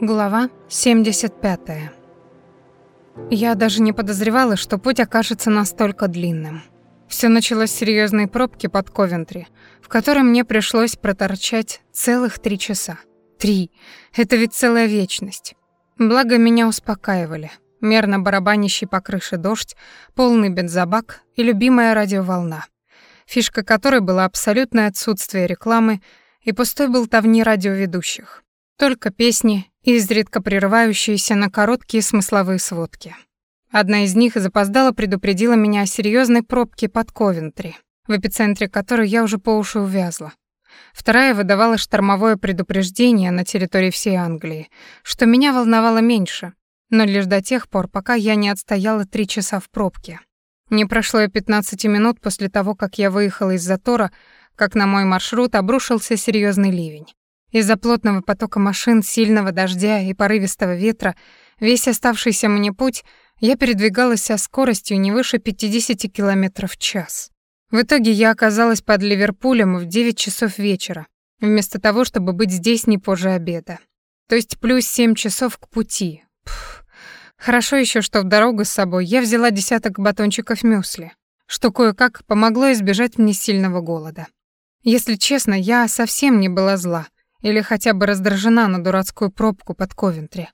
Глава 75. Я даже не подозревала, что путь окажется настолько длинным. Все началось с серьезной пробки под Ковентри, в которой мне пришлось проторчать целых три часа. Три. Это ведь целая вечность. Благо меня успокаивали. Мерно барабанящий по крыше дождь, полный бензобак и любимая радиоволна, фишка которой была абсолютное отсутствие рекламы и пустой болтовни радиоведущих. Только песни, изредка прерывающиеся на короткие смысловые сводки. Одна из них запоздала предупредила меня о серьезной пробке под Ковентри, в эпицентре которой я уже по уши увязла. Вторая выдавала штормовое предупреждение на территории всей Англии, что меня волновало меньше, но лишь до тех пор, пока я не отстояла три часа в пробке. Не прошло и 15 минут после того, как я выехала из затора, как на мой маршрут обрушился серьезный ливень. Из-за плотного потока машин, сильного дождя и порывистого ветра весь оставшийся мне путь я передвигалась со скоростью не выше 50 км в час. В итоге я оказалась под Ливерпулем в 9 часов вечера, вместо того, чтобы быть здесь не позже обеда. То есть плюс 7 часов к пути. Пфф. Хорошо еще, что в дорогу с собой я взяла десяток батончиков мюсли, что кое-как помогло избежать мне сильного голода. Если честно, я совсем не была зла или хотя бы раздражена на дурацкую пробку под Ковентри.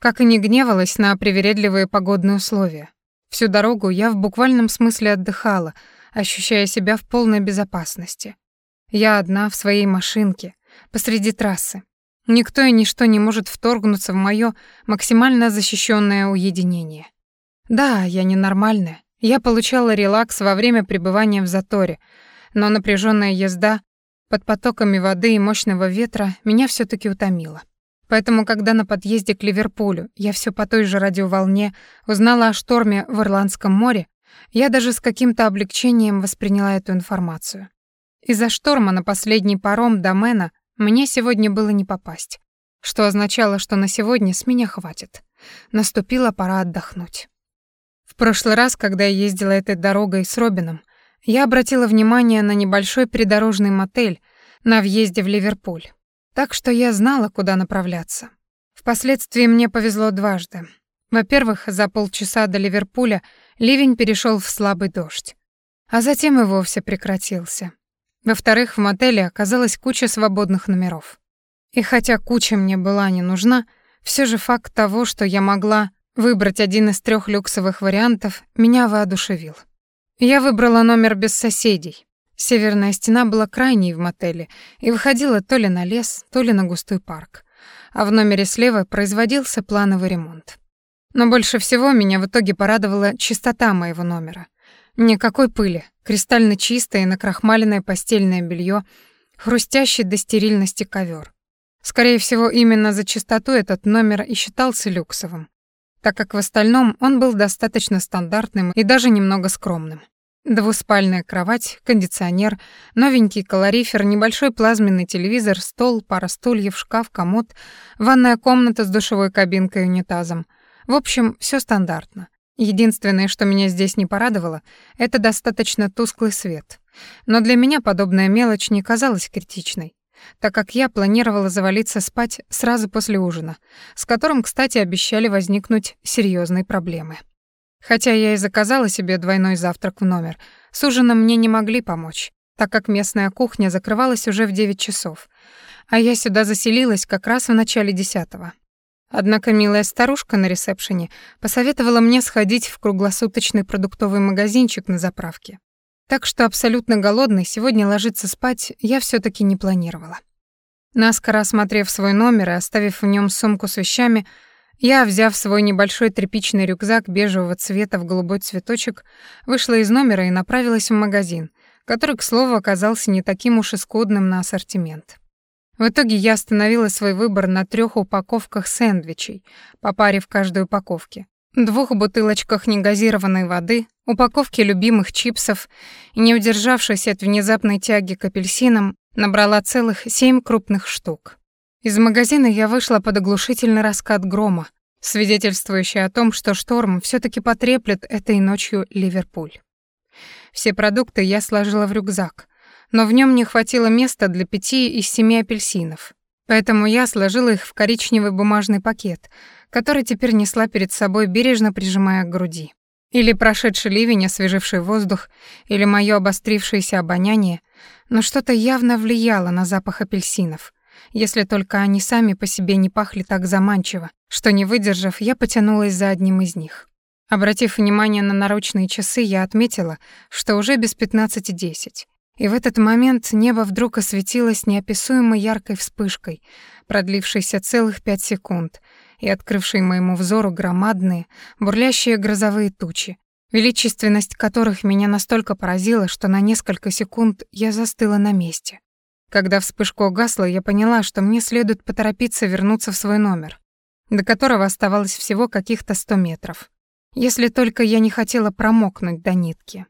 Как и не гневалась на привередливые погодные условия. Всю дорогу я в буквальном смысле отдыхала, ощущая себя в полной безопасности. Я одна в своей машинке, посреди трассы. Никто и ничто не может вторгнуться в моё максимально защищённое уединение. Да, я ненормальная. Я получала релакс во время пребывания в заторе, но напряжённая езда под потоками воды и мощного ветра меня все таки утомила. Поэтому, когда на подъезде к Ливерпулю я все по той же радиоволне узнала о шторме в Ирландском море, я даже с каким-то облегчением восприняла эту информацию. Из-за шторма на последний паром до Мэна мне сегодня было не попасть, что означало, что на сегодня с меня хватит. Наступила пора отдохнуть. В прошлый раз, когда я ездила этой дорогой с Робином, я обратила внимание на небольшой придорожный мотель на въезде в Ливерпуль. Так что я знала, куда направляться. Впоследствии мне повезло дважды. Во-первых, за полчаса до Ливерпуля ливень перешел в слабый дождь, а затем и вовсе прекратился. Во-вторых, в мотеле оказалась куча свободных номеров. И хотя куча мне была не нужна, все же факт того, что я могла выбрать один из трех люксовых вариантов, меня воодушевил. Я выбрала номер без соседей. Северная стена была крайней в мотеле и выходила то ли на лес, то ли на густой парк. А в номере слева производился плановый ремонт. Но больше всего меня в итоге порадовала чистота моего номера. Никакой пыли, кристально чистое и накрахмаленное постельное белье, хрустящий до стерильности ковер. Скорее всего, именно за чистоту этот номер и считался люксовым так как в остальном он был достаточно стандартным и даже немного скромным. Двуспальная кровать, кондиционер, новенький колорифер, небольшой плазменный телевизор, стол, пара стульев, шкаф, комод, ванная комната с душевой кабинкой и унитазом. В общем, все стандартно. Единственное, что меня здесь не порадовало, это достаточно тусклый свет. Но для меня подобная мелочь не казалась критичной так как я планировала завалиться спать сразу после ужина, с которым, кстати, обещали возникнуть серьезные проблемы. Хотя я и заказала себе двойной завтрак в номер, с ужином мне не могли помочь, так как местная кухня закрывалась уже в 9 часов, а я сюда заселилась как раз в начале десятого. Однако милая старушка на ресепшене посоветовала мне сходить в круглосуточный продуктовый магазинчик на заправке. Так что абсолютно голодный сегодня ложиться спать я все таки не планировала. Наскоро осмотрев свой номер и оставив в нем сумку с вещами, я, взяв свой небольшой тряпичный рюкзак бежевого цвета в голубой цветочек, вышла из номера и направилась в магазин, который, к слову, оказался не таким уж и скудным на ассортимент. В итоге я остановила свой выбор на трех упаковках сэндвичей, по паре в каждой упаковке, двух бутылочках негазированной воды, упаковке любимых чипсов и, не удержавшись от внезапной тяги к апельсинам, набрала целых семь крупных штук. Из магазина я вышла под оглушительный раскат грома, свидетельствующий о том, что шторм все таки потреплет этой ночью Ливерпуль. Все продукты я сложила в рюкзак, но в нем не хватило места для пяти из семи апельсинов. Поэтому я сложила их в коричневый бумажный пакет, который теперь несла перед собой, бережно прижимая к груди. Или прошедший ливень, освеживший воздух, или моё обострившееся обоняние, но что-то явно влияло на запах апельсинов, если только они сами по себе не пахли так заманчиво, что, не выдержав, я потянулась за одним из них. Обратив внимание на наручные часы, я отметила, что уже без пятнадцати десять. И в этот момент небо вдруг осветилось неописуемой яркой вспышкой, продлившейся целых пять секунд и открывшей моему взору громадные, бурлящие грозовые тучи, величественность которых меня настолько поразила, что на несколько секунд я застыла на месте. Когда вспышка угасла, я поняла, что мне следует поторопиться вернуться в свой номер, до которого оставалось всего каких-то сто метров. Если только я не хотела промокнуть до нитки.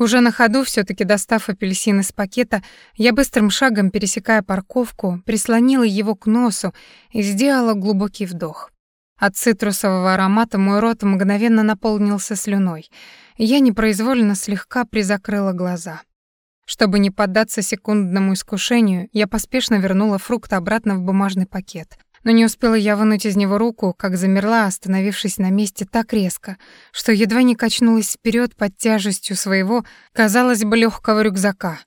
Уже на ходу, все таки достав апельсин из пакета, я быстрым шагом, пересекая парковку, прислонила его к носу и сделала глубокий вдох. От цитрусового аромата мой рот мгновенно наполнился слюной, и я непроизвольно слегка призакрыла глаза. Чтобы не поддаться секундному искушению, я поспешно вернула фрукт обратно в бумажный пакет — но не успела я вынуть из него руку, как замерла, остановившись на месте так резко, что едва не качнулась вперед под тяжестью своего, казалось бы, легкого рюкзака.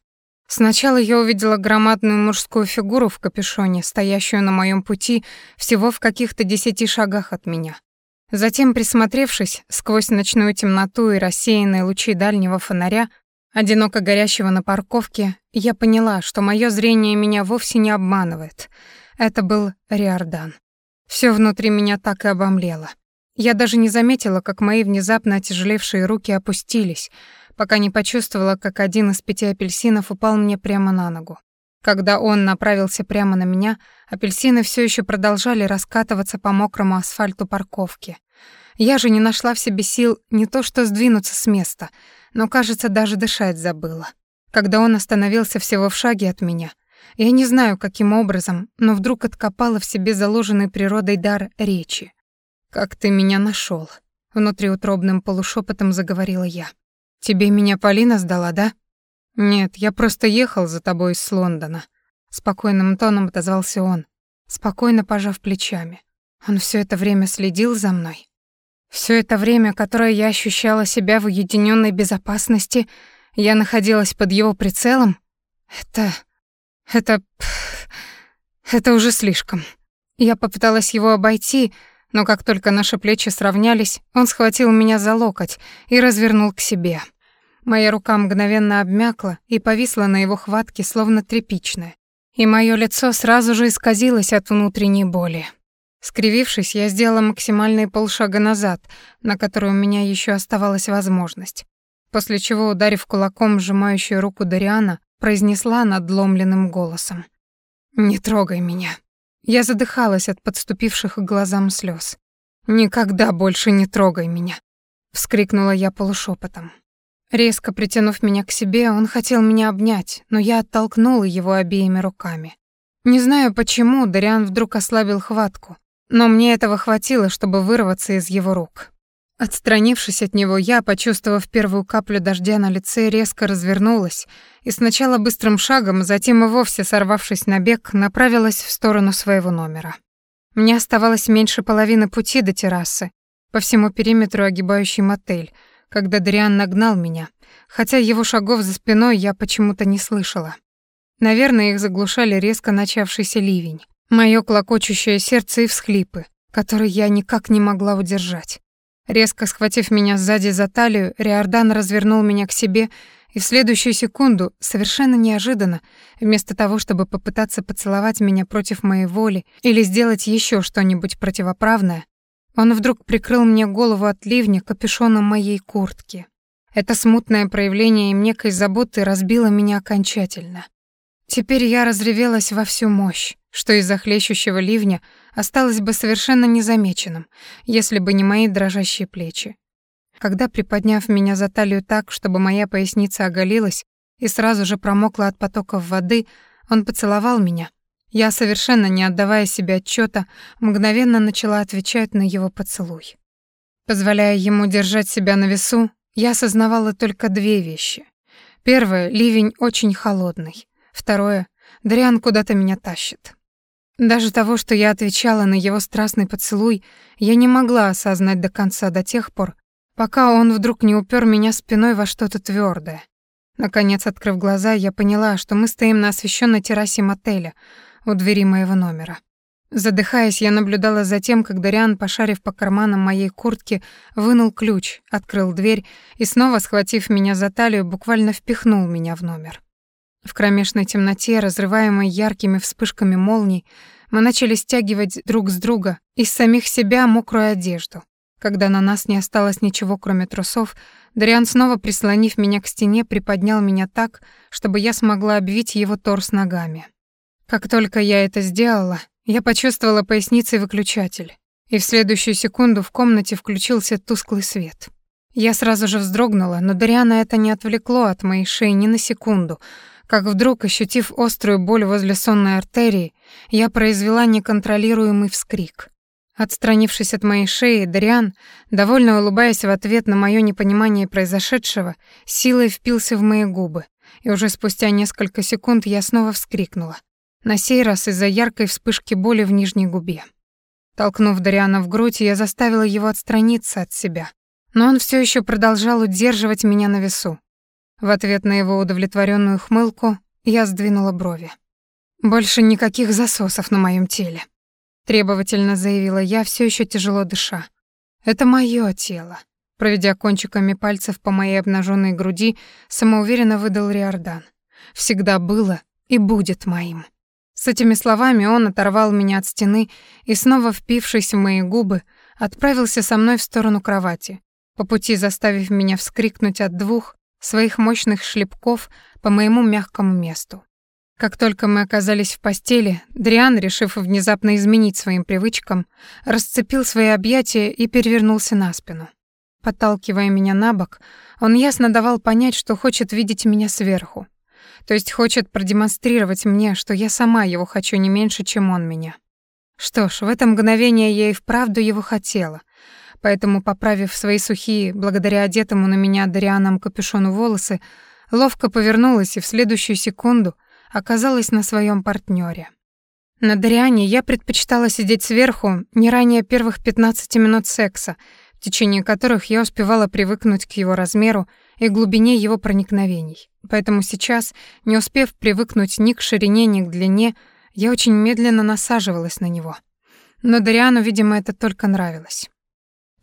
Сначала я увидела громадную мужскую фигуру в капюшоне, стоящую на моем пути всего в каких-то десяти шагах от меня. Затем, присмотревшись сквозь ночную темноту и рассеянные лучи дальнего фонаря, одиноко горящего на парковке, я поняла, что мое зрение меня вовсе не обманывает — это был Риордан. Все внутри меня так и обомлело. Я даже не заметила, как мои внезапно отяжелевшие руки опустились, пока не почувствовала, как один из пяти апельсинов упал мне прямо на ногу. Когда он направился прямо на меня, апельсины все еще продолжали раскатываться по мокрому асфальту парковки. Я же не нашла в себе сил не то что сдвинуться с места, но, кажется, даже дышать забыла. Когда он остановился всего в шаге от меня — я не знаю, каким образом, но вдруг откопала в себе заложенный природой дар речи. «Как ты меня нашел? внутриутробным полушепотом заговорила я. «Тебе меня Полина сдала, да?» «Нет, я просто ехал за тобой из Лондона», — спокойным тоном отозвался он, спокойно пожав плечами. Он все это время следил за мной. Все это время, которое я ощущала себя в уединенной безопасности, я находилась под его прицелом. Это... Это... это уже слишком. Я попыталась его обойти, но как только наши плечи сравнялись, он схватил меня за локоть и развернул к себе. Моя рука мгновенно обмякла и повисла на его хватке, словно тряпичная, и мое лицо сразу же исказилось от внутренней боли. Скривившись, я сделала максимальные полшага назад, на который у меня еще оставалась возможность, после чего, ударив кулаком сжимающую руку Дариана, произнесла надломленным голосом. «Не трогай меня». Я задыхалась от подступивших к глазам слез. «Никогда больше не трогай меня», — вскрикнула я полушепотом. Резко притянув меня к себе, он хотел меня обнять, но я оттолкнула его обеими руками. Не знаю почему, Дариан вдруг ослабил хватку, но мне этого хватило, чтобы вырваться из его рук. Отстранившись от него, я, почувствовав первую каплю дождя на лице, резко развернулась и сначала быстрым шагом, затем и вовсе сорвавшись на бег, направилась в сторону своего номера. Мне оставалось меньше половины пути до террасы, по всему периметру огибающий мотель, когда Дриан нагнал меня, хотя его шагов за спиной я почему-то не слышала. Наверное, их заглушали резко начавшийся ливень, моё клокочущее сердце и всхлипы, которые я никак не могла удержать. Резко схватив меня сзади за талию, Риордан развернул меня к себе, и в следующую секунду, совершенно неожиданно, вместо того, чтобы попытаться поцеловать меня против моей воли или сделать еще что-нибудь противоправное, он вдруг прикрыл мне голову от ливня капюшоном моей куртки. Это смутное проявление им некой заботы разбило меня окончательно. Теперь я разревелась во всю мощь, что из-за хлещущего ливня осталось бы совершенно незамеченным, если бы не мои дрожащие плечи. Когда, приподняв меня за талию так, чтобы моя поясница оголилась и сразу же промокла от потоков воды, он поцеловал меня. Я, совершенно не отдавая себе отчета, мгновенно начала отвечать на его поцелуй. Позволяя ему держать себя на весу, я осознавала только две вещи. Первое, ливень очень холодный. Второе, Дриан куда-то меня тащит. Даже того, что я отвечала на его страстный поцелуй, я не могла осознать до конца до тех пор, пока он вдруг не упер меня спиной во что-то твердое. Наконец, открыв глаза, я поняла, что мы стоим на освещенной террасе мотеля у двери моего номера. Задыхаясь, я наблюдала за тем, как Дариан, пошарив по карманам моей куртки, вынул ключ, открыл дверь и снова, схватив меня за талию, буквально впихнул меня в номер. В кромешной темноте, разрываемой яркими вспышками молний, мы начали стягивать друг с друга из самих себя мокрую одежду. Когда на нас не осталось ничего, кроме трусов, Дариан, снова прислонив меня к стене, приподнял меня так, чтобы я смогла обвить его торс ногами. Как только я это сделала, я почувствовала поясницей выключатель, и в следующую секунду в комнате включился тусклый свет. Я сразу же вздрогнула, но Дариана это не отвлекло от моей шеи ни на секунду — как вдруг, ощутив острую боль возле сонной артерии, я произвела неконтролируемый вскрик. Отстранившись от моей шеи, Дариан, довольно улыбаясь в ответ на моё непонимание произошедшего, силой впился в мои губы, и уже спустя несколько секунд я снова вскрикнула, на сей раз из-за яркой вспышки боли в нижней губе. Толкнув Дариана в грудь, я заставила его отстраниться от себя, но он всё ещё продолжал удерживать меня на весу. В ответ на его удовлетворенную хмылку я сдвинула брови. «Больше никаких засосов на моем теле», — требовательно заявила я, все еще тяжело дыша. «Это мое тело», — проведя кончиками пальцев по моей обнаженной груди, самоуверенно выдал Риордан. «Всегда было и будет моим». С этими словами он оторвал меня от стены и, снова впившись в мои губы, отправился со мной в сторону кровати, по пути заставив меня вскрикнуть от двух, своих мощных шлепков по моему мягкому месту. Как только мы оказались в постели, Дриан, решив внезапно изменить своим привычкам, расцепил свои объятия и перевернулся на спину. Подталкивая меня на бок, он ясно давал понять, что хочет видеть меня сверху. То есть хочет продемонстрировать мне, что я сама его хочу не меньше, чем он меня. Что ж, в это мгновение я и вправду его хотела — поэтому, поправив свои сухие, благодаря одетому на меня Дарианом капюшону волосы, ловко повернулась и в следующую секунду оказалась на своем партнере. На Дариане я предпочитала сидеть сверху не ранее первых 15 минут секса, в течение которых я успевала привыкнуть к его размеру и глубине его проникновений. Поэтому сейчас, не успев привыкнуть ни к ширине, ни к длине, я очень медленно насаживалась на него. Но Дариану, видимо, это только нравилось.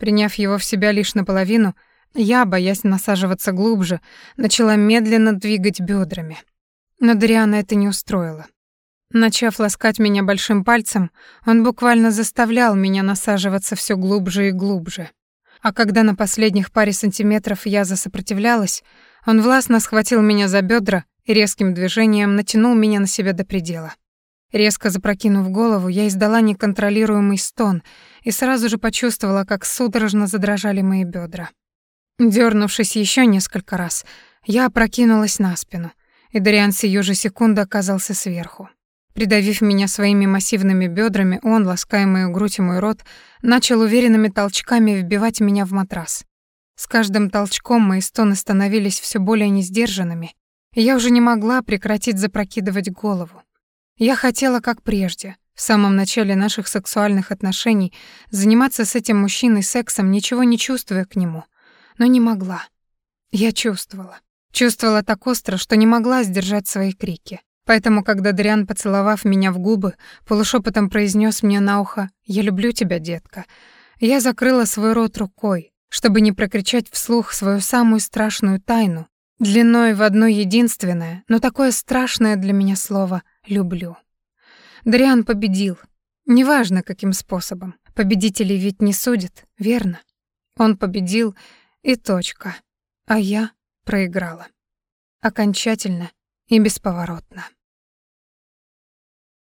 Приняв его в себя лишь наполовину, я, боясь насаживаться глубже, начала медленно двигать бедрами. Но Дариана это не устроило. Начав ласкать меня большим пальцем, он буквально заставлял меня насаживаться все глубже и глубже. А когда на последних паре сантиметров я засопротивлялась, он властно схватил меня за бедра и резким движением натянул меня на себя до предела. Резко запрокинув голову, я издала неконтролируемый стон и сразу же почувствовала, как судорожно задрожали мои бедра. Дёрнувшись еще несколько раз, я опрокинулась на спину, и Дариан сию же секунду оказался сверху. Придавив меня своими массивными бедрами, он, лаская мою грудь и мой рот, начал уверенными толчками вбивать меня в матрас. С каждым толчком мои стоны становились все более несдержанными, и я уже не могла прекратить запрокидывать голову. Я хотела, как прежде, в самом начале наших сексуальных отношений, заниматься с этим мужчиной сексом, ничего не чувствуя к нему, но не могла. Я чувствовала. Чувствовала так остро, что не могла сдержать свои крики. Поэтому, когда Дриан, поцеловав меня в губы, полушепотом произнес мне на ухо «Я люблю тебя, детка», я закрыла свой рот рукой, чтобы не прокричать вслух свою самую страшную тайну, длиной в одно единственное, но такое страшное для меня слово люблю. Дриан победил. Неважно, каким способом. Победителей ведь не судят, верно? Он победил, и точка. А я проиграла. Окончательно и бесповоротно.